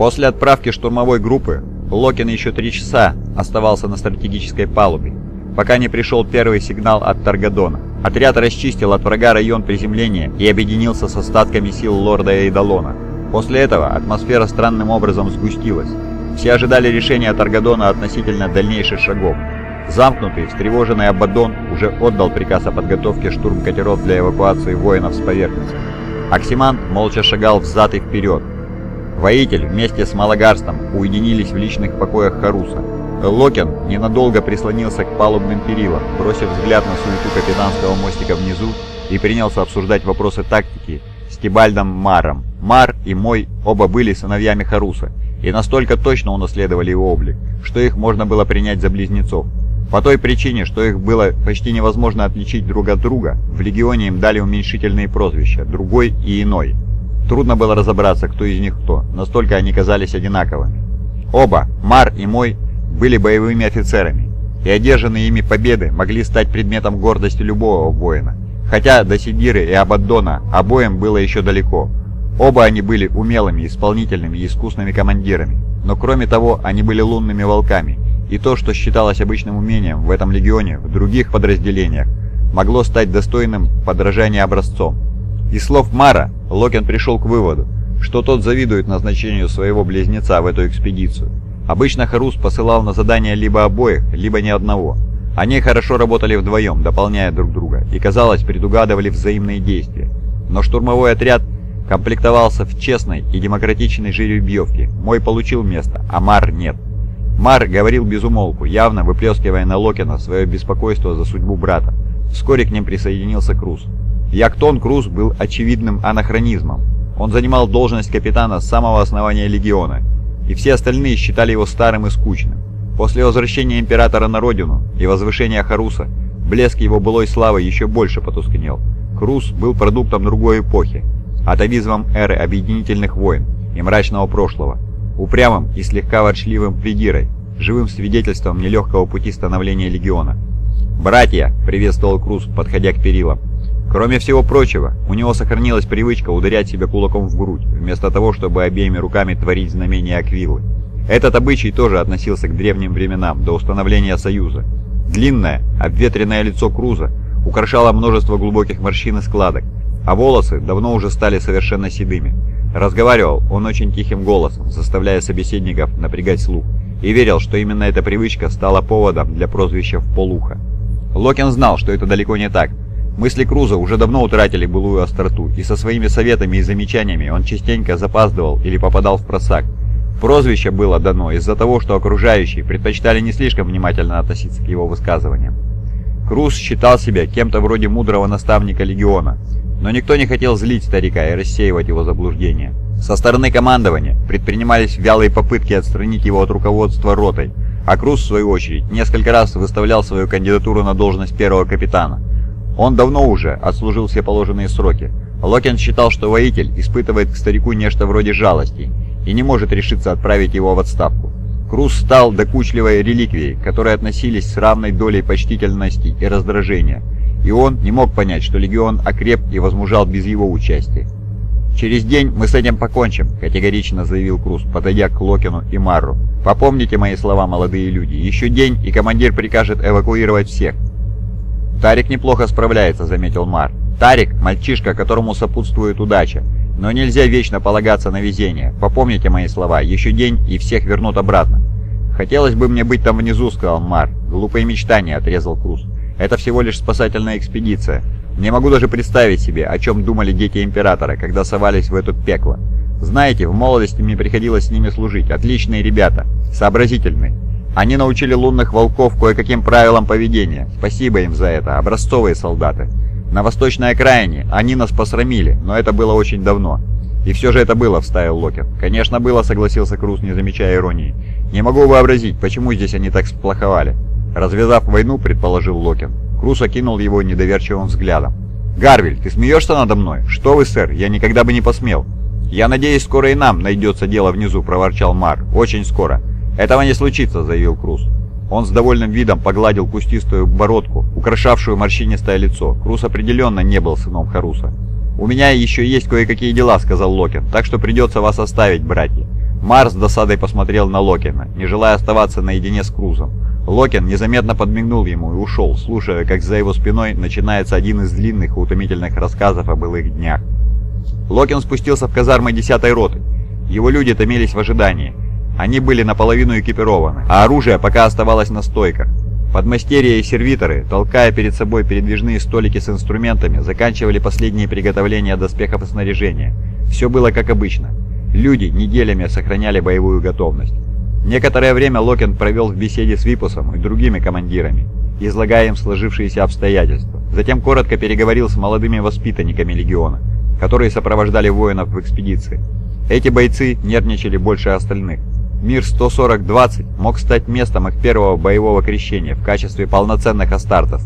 После отправки штурмовой группы Локин еще три часа оставался на стратегической палубе, пока не пришел первый сигнал от Таргадона. Отряд расчистил от врага район приземления и объединился с остатками сил лорда Эйдалона. После этого атмосфера странным образом сгустилась. Все ожидали решения Таргадона относительно дальнейших шагов. Замкнутый, встревоженный Абаддон уже отдал приказ о подготовке штурм-катеров для эвакуации воинов с поверхности. Оксимант молча шагал взад и вперед. Воитель вместе с Малагарстом уединились в личных покоях Харуса. Локин ненадолго прислонился к палубным перилам, бросив взгляд на суету капитанского мостика внизу и принялся обсуждать вопросы тактики с Тибальдом Маром. Мар и Мой оба были сыновьями Харуса и настолько точно унаследовали его облик, что их можно было принять за близнецов. По той причине, что их было почти невозможно отличить друг от друга, в Легионе им дали уменьшительные прозвища «другой» и «иной». Трудно было разобраться, кто из них кто, настолько они казались одинаковыми. Оба, Мар и Мой, были боевыми офицерами, и одержанные ими победы могли стать предметом гордости любого воина. Хотя до Сидиры и Абаддона обоим было еще далеко. Оба они были умелыми, исполнительными и искусными командирами. Но кроме того, они были лунными волками, и то, что считалось обычным умением в этом легионе, в других подразделениях, могло стать достойным подражания образцом. Из слов Мара Локин пришел к выводу, что тот завидует назначению своего близнеца в эту экспедицию. Обычно Харус посылал на задание либо обоих, либо ни одного. Они хорошо работали вдвоем, дополняя друг друга, и, казалось, предугадывали взаимные действия. Но штурмовой отряд комплектовался в честной и демократичной жеребьевке. Мой получил место, а Мар нет. Мар говорил без умолку, явно выплескивая на Локина свое беспокойство за судьбу брата. Вскоре к ним присоединился Круз. Яктон Круз был очевидным анахронизмом. Он занимал должность капитана с самого основания легиона, и все остальные считали его старым и скучным. После возвращения императора на родину и возвышения Харуса, блеск его былой славы еще больше потускнел. Круз был продуктом другой эпохи, атовизмом эры объединительных войн и мрачного прошлого, упрямым и слегка ворчливым придирой, живым свидетельством нелегкого пути становления легиона. «Братья!» — приветствовал Круз, подходя к перилам. Кроме всего прочего, у него сохранилась привычка ударять себя кулаком в грудь, вместо того, чтобы обеими руками творить знамение Аквилы. Этот обычай тоже относился к древним временам, до установления Союза. Длинное, обветренное лицо Круза украшало множество глубоких морщин и складок, а волосы давно уже стали совершенно седыми. Разговаривал он очень тихим голосом, заставляя собеседников напрягать слух, и верил, что именно эта привычка стала поводом для прозвища «в полуха». Локин знал, что это далеко не так. Мысли Круза уже давно утратили былую остроту, и со своими советами и замечаниями он частенько запаздывал или попадал в просак. Прозвище было дано из-за того, что окружающие предпочитали не слишком внимательно относиться к его высказываниям. Круз считал себя кем-то вроде мудрого наставника легиона, но никто не хотел злить старика и рассеивать его заблуждения. Со стороны командования предпринимались вялые попытки отстранить его от руководства ротой, а Круз, в свою очередь, несколько раз выставлял свою кандидатуру на должность первого капитана. Он давно уже отслужил все положенные сроки. Локин считал, что воитель испытывает к старику нечто вроде жалости и не может решиться отправить его в отставку. Круз стал докучливой реликвией, которой относились с равной долей почтительности и раздражения – и он не мог понять, что легион окреп и возмужал без его участия. «Через день мы с этим покончим», — категорично заявил Круз, подойдя к Локину и Марру. «Попомните мои слова, молодые люди. Еще день, и командир прикажет эвакуировать всех». «Тарик неплохо справляется», — заметил Мар. «Тарик — мальчишка, которому сопутствует удача. Но нельзя вечно полагаться на везение. Попомните мои слова. Еще день, и всех вернут обратно». «Хотелось бы мне быть там внизу», — сказал Мар. «Глупые мечтания», — отрезал Круз. Это всего лишь спасательная экспедиция. Не могу даже представить себе, о чем думали дети Императора, когда совались в это пекло. Знаете, в молодости мне приходилось с ними служить. Отличные ребята. Сообразительные. Они научили лунных волков кое-каким правилам поведения. Спасибо им за это. Образцовые солдаты. На восточной окраине они нас посрамили, но это было очень давно. И все же это было, вставил Локер. Конечно, было, согласился Круз, не замечая иронии. Не могу вообразить, почему здесь они так сплоховали. Развязав войну, предположил Локин. Крус окинул его недоверчивым взглядом. «Гарвиль, ты смеешься надо мной? Что вы, сэр, я никогда бы не посмел». «Я надеюсь, скоро и нам найдется дело внизу», — проворчал Мар. «Очень скоро». «Этого не случится», — заявил Крус. Он с довольным видом погладил кустистую бородку, украшавшую морщинистое лицо. Крус определенно не был сыном Харуса. «У меня еще есть кое-какие дела», — сказал Локин, — «так что придется вас оставить, братья. Марс с досадой посмотрел на Локина, не желая оставаться наедине с Крузом. Локин незаметно подмигнул ему и ушел, слушая, как за его спиной начинается один из длинных и утомительных рассказов о былых днях. Локин спустился в казармы 10-й роты. Его люди томились в ожидании. Они были наполовину экипированы, а оружие пока оставалось на стойках. Подмастерья и сервиторы, толкая перед собой передвижные столики с инструментами, заканчивали последние приготовления доспехов и снаряжения. Все было как обычно. Люди неделями сохраняли боевую готовность. Некоторое время Локин провел в беседе с Випусом и другими командирами, излагая им сложившиеся обстоятельства. Затем коротко переговорил с молодыми воспитанниками легиона, которые сопровождали воинов в экспедиции. Эти бойцы нервничали больше остальных. Мир 140-20 мог стать местом их первого боевого крещения в качестве полноценных астартов.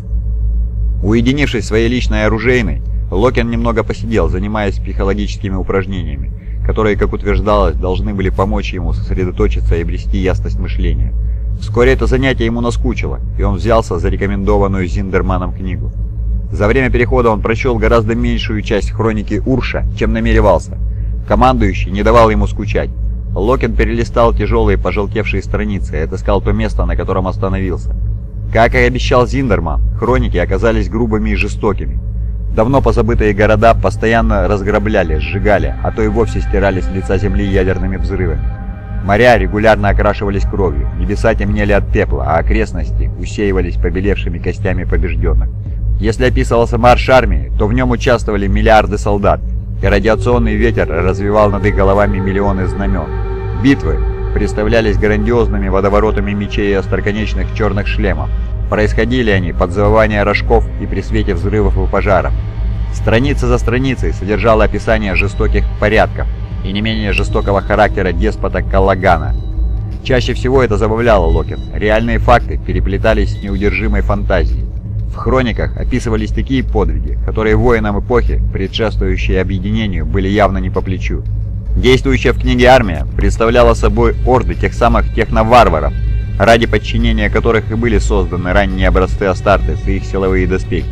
Уединившись своей личной оружейной, Локин немного посидел, занимаясь психологическими упражнениями, которые, как утверждалось, должны были помочь ему сосредоточиться и обрести ясность мышления. Вскоре это занятие ему наскучило, и он взялся за рекомендованную Зиндерманом книгу. За время перехода он прочел гораздо меньшую часть хроники Урша, чем намеревался. Командующий не давал ему скучать. Локин перелистал тяжелые пожелтевшие страницы и отыскал то место, на котором остановился. Как и обещал Зиндерман, хроники оказались грубыми и жестокими. Давно позабытые города постоянно разграбляли, сжигали, а то и вовсе стирали с лица земли ядерными взрывами. Моря регулярно окрашивались кровью, небеса темнели от пепла, а окрестности усеивались побелевшими костями побежденных. Если описывался марш армии, то в нем участвовали миллиарды солдат, и радиационный ветер развивал над их головами миллионы знамен. Битвы представлялись грандиозными водоворотами мечей и остроконечных черных шлемов, Происходили они под завывание рожков и при свете взрывов и пожаров. Страница за страницей содержала описание жестоких порядков и не менее жестокого характера деспота Каллагана. Чаще всего это забавляло Локин. Реальные факты переплетались с неудержимой фантазией. В хрониках описывались такие подвиги, которые воинам эпохи, предшествующие объединению, были явно не по плечу. Действующая в книге армия представляла собой орды тех самых техноварваров, ради подчинения которых и были созданы ранние образцы Астартес и их силовые доспехи.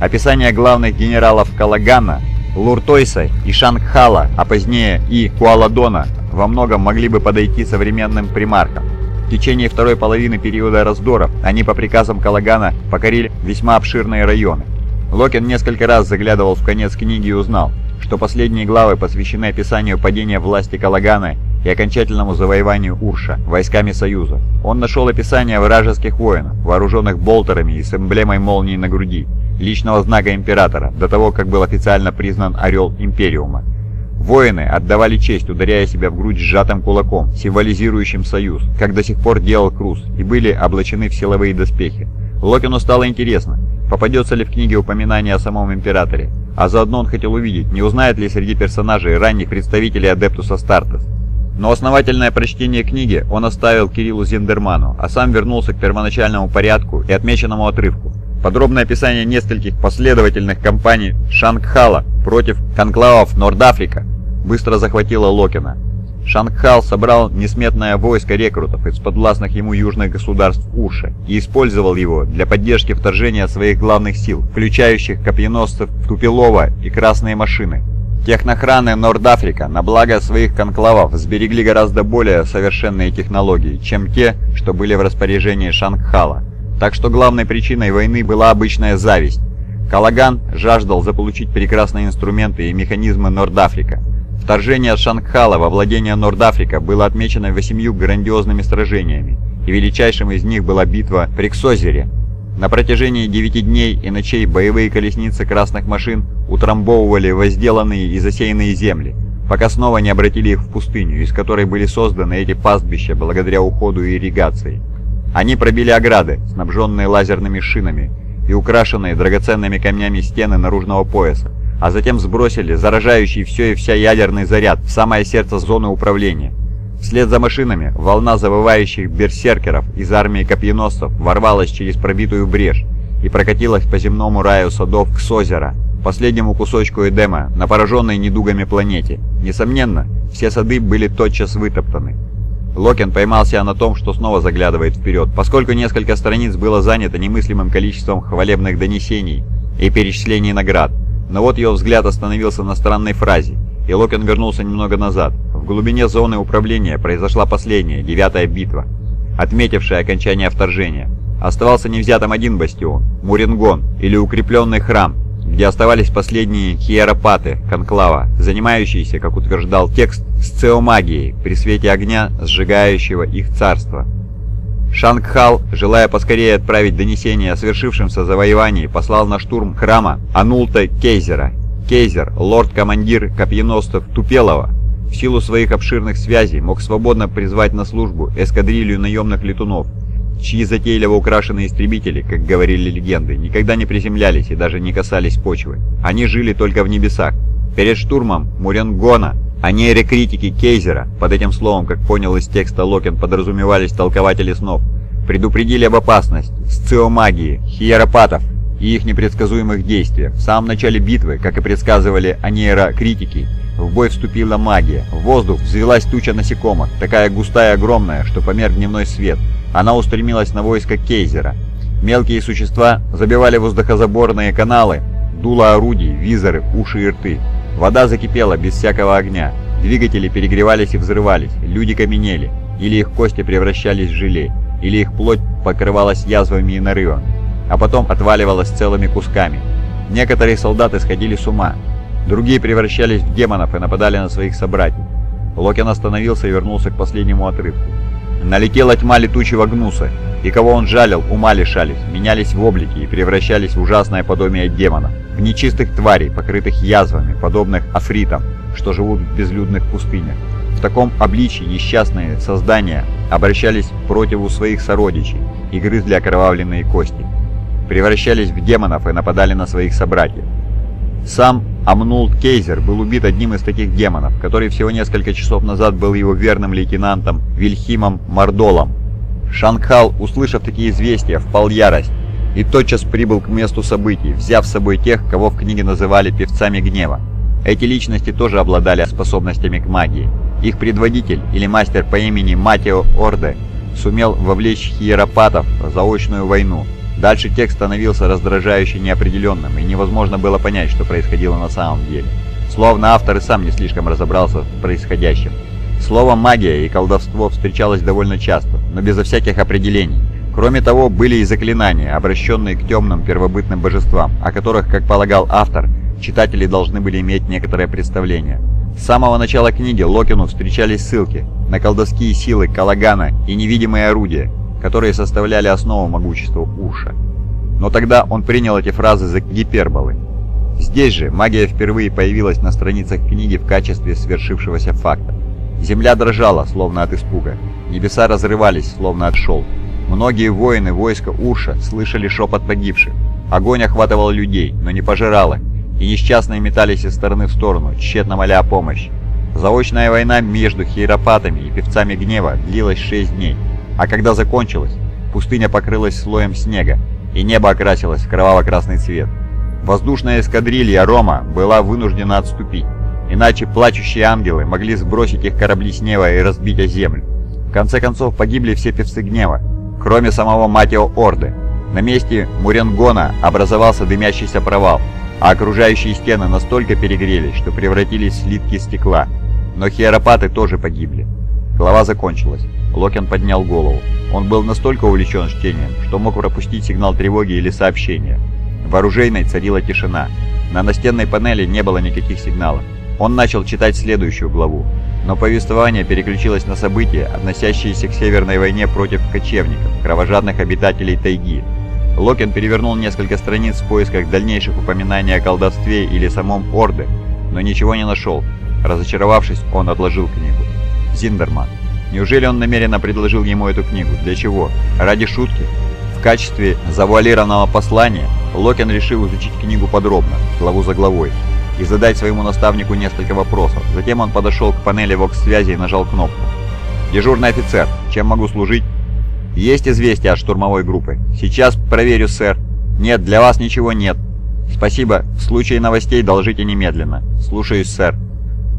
Описание главных генералов Калагана, Луртойса и Шангхала, а позднее и Куаладона, во многом могли бы подойти современным примаркам. В течение второй половины периода раздоров они по приказам Калагана покорили весьма обширные районы. Локин несколько раз заглядывал в конец книги и узнал, что последние главы посвящены описанию падения власти Калагана и окончательному завоеванию Урша войсками Союза. Он нашел описание вражеских воинов, вооруженных болтерами и с эмблемой молнии на груди, личного знака Императора, до того, как был официально признан Орел Империума. Воины отдавали честь, ударяя себя в грудь сжатым кулаком, символизирующим союз, как до сих пор делал Круз, и были облачены в силовые доспехи. Локину стало интересно, попадется ли в книге упоминание о самом Императоре, а заодно он хотел увидеть, не узнает ли среди персонажей ранних представителей Адептуса Стартес. Но основательное прочтение книги он оставил Кириллу Зиндерману, а сам вернулся к первоначальному порядку и отмеченному отрывку. Подробное описание нескольких последовательных кампаний Шангхала против конклавов Нордафрика быстро захватило Локина. Шангхал собрал несметное войско рекрутов из подвластных ему южных государств Урша и использовал его для поддержки вторжения своих главных сил, включающих копьеносцев Тупилова и Красные машины, Технохраны Нордафрика на благо своих конклавов сберегли гораздо более совершенные технологии, чем те, что были в распоряжении Шангхала. Так что главной причиной войны была обычная зависть. Калаган жаждал заполучить прекрасные инструменты и механизмы Нордафрика. Вторжение Шангхала во владение Нордафрика было отмечено восемью грандиозными сражениями, и величайшим из них была битва при Ксозере, на протяжении девяти дней и ночей боевые колесницы красных машин утрамбовывали возделанные и засеянные земли, пока снова не обратили их в пустыню, из которой были созданы эти пастбища благодаря уходу и ирригации. Они пробили ограды, снабженные лазерными шинами и украшенные драгоценными камнями стены наружного пояса, а затем сбросили заражающий все и вся ядерный заряд в самое сердце зоны управления – Вслед за машинами волна завывающих берсеркеров из армии копьеносцев ворвалась через пробитую брешь и прокатилась по земному раю садов к Созера, последнему кусочку Эдема на пораженной недугами планете. Несомненно, все сады были тотчас вытоптаны. Локин поймался на том, что снова заглядывает вперед, поскольку несколько страниц было занято немыслимым количеством хвалебных донесений и перечислений наград. Но вот его взгляд остановился на странной фразе, и Локин вернулся немного назад, В глубине зоны управления произошла последняя, девятая битва, отметившая окончание вторжения. Оставался невзятым один бастион – Мурингон, или укрепленный храм, где оставались последние хиеропаты конклава, занимающиеся, как утверждал текст, сциомагией при свете огня, сжигающего их царство. Шангхал, желая поскорее отправить донесение о свершившемся завоевании, послал на штурм храма Анулта Кейзера. Кейзер, лорд-командир копьеносцев Тупелова, в силу своих обширных связей мог свободно призвать на службу эскадрилью наемных летунов, чьи затейливо украшенные истребители, как говорили легенды, никогда не приземлялись и даже не касались почвы. Они жили только в небесах. Перед штурмом Муренгона они критики Кейзера, под этим словом, как понял из текста Локен, подразумевались толкователи снов, предупредили об опасности, сциомагии, хиеропатов и их непредсказуемых действиях. В самом начале битвы, как и предсказывали анейрокритики, в бой вступила магия. В воздух взвелась туча насекомых, такая густая и огромная, что померк дневной свет. Она устремилась на войско Кейзера. Мелкие существа забивали воздухозаборные каналы, дуло орудий, визоры, уши и рты. Вода закипела без всякого огня. Двигатели перегревались и взрывались, люди каменели, или их кости превращались в желе, или их плоть покрывалась язвами и нарывами, а потом отваливалась целыми кусками. Некоторые солдаты сходили с ума, другие превращались в демонов и нападали на своих собратьев. Локин остановился и вернулся к последнему отрывку. Налетела тьма летучего гнуса, и кого он жалил, ума лишались, менялись в облике и превращались в ужасное подобие демонов, в нечистых тварей, покрытых язвами, подобных афритам, что живут в безлюдных пустынях. В таком обличии несчастные создания обращались противу своих сородичей и грызли окровавленные кости, превращались в демонов и нападали на своих собратьев. Сам Амнулт Кейзер был убит одним из таких демонов, который всего несколько часов назад был его верным лейтенантом Вильхимом Мордолом. Шангхал, услышав такие известия, впал в ярость и тотчас прибыл к месту событий, взяв с собой тех, кого в книге называли «певцами гнева». Эти личности тоже обладали способностями к магии. Их предводитель или мастер по имени Матео Орде сумел вовлечь хиеропатов в заочную войну, Дальше текст становился раздражающе неопределенным, и невозможно было понять, что происходило на самом деле. Словно автор и сам не слишком разобрался в происходящем. Слово «магия» и «колдовство» встречалось довольно часто, но безо всяких определений. Кроме того, были и заклинания, обращенные к темным первобытным божествам, о которых, как полагал автор, читатели должны были иметь некоторое представление. С самого начала книги Локину встречались ссылки на колдовские силы Калагана и невидимые орудия, которые составляли основу могущества Уша. Но тогда он принял эти фразы за гиперболы. Здесь же магия впервые появилась на страницах книги в качестве свершившегося факта. Земля дрожала, словно от испуга. Небеса разрывались, словно от шелк. Многие воины войска Урша слышали шепот погибших. Огонь охватывал людей, но не пожирал их, и несчастные метались из стороны в сторону, тщетно моля о помощи. Заочная война между хиеропатами и певцами гнева длилась шесть дней. А когда закончилась, пустыня покрылась слоем снега, и небо окрасилось в кроваво-красный цвет. Воздушная эскадрилья Рома была вынуждена отступить, иначе плачущие ангелы могли сбросить их корабли с неба и разбить о землю. В конце концов погибли все певцы гнева, кроме самого Матио Орды. На месте Муренгона образовался дымящийся провал, а окружающие стены настолько перегрелись, что превратились в слитки стекла. Но хиеропаты тоже погибли. Глава закончилась. Локен поднял голову. Он был настолько увлечен чтением, что мог пропустить сигнал тревоги или сообщения. В оружейной царила тишина. На настенной панели не было никаких сигналов. Он начал читать следующую главу, но повествование переключилось на события, относящиеся к Северной войне против кочевников, кровожадных обитателей тайги. Локен перевернул несколько страниц в поисках дальнейших упоминаний о колдовстве или самом Орде, но ничего не нашел. Разочаровавшись, он отложил книгу. Зиндерман. Неужели он намеренно предложил ему эту книгу? Для чего? Ради шутки? В качестве завуалированного послания Локин решил изучить книгу подробно, главу за главой, и задать своему наставнику несколько вопросов. Затем он подошел к панели вокс-связи и нажал кнопку. «Дежурный офицер, чем могу служить?» «Есть известие от штурмовой группы. Сейчас проверю, сэр». «Нет, для вас ничего нет». «Спасибо. В случае новостей должите немедленно». «Слушаюсь, сэр».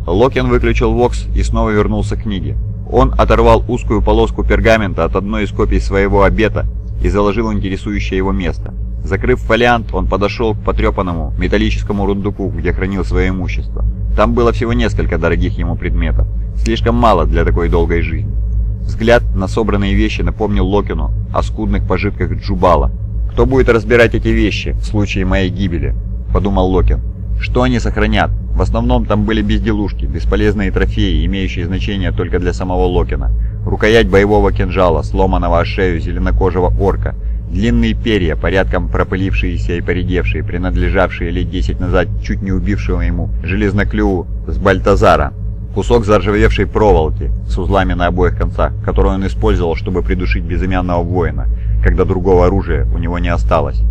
Локин выключил вокс и снова вернулся к книге. Он оторвал узкую полоску пергамента от одной из копий своего обета и заложил интересующее его место. Закрыв фолиант, он подошел к потрепанному металлическому рундуку, где хранил свое имущество. Там было всего несколько дорогих ему предметов. Слишком мало для такой долгой жизни. Взгляд на собранные вещи напомнил Локину о скудных пожитках Джубала. «Кто будет разбирать эти вещи в случае моей гибели?» – подумал Локин. «Что они сохранят? В основном там были безделушки, бесполезные трофеи, имеющие значение только для самого Локина. Рукоять боевого кинжала, сломанного о шею зеленокожего орка, длинные перья, порядком пропылившиеся и поредевшие, принадлежавшие лет десять назад чуть не убившего ему железноклюву с Бальтазара, кусок заржавевшей проволоки с узлами на обоих концах, который он использовал, чтобы придушить безымянного воина, когда другого оружия у него не осталось.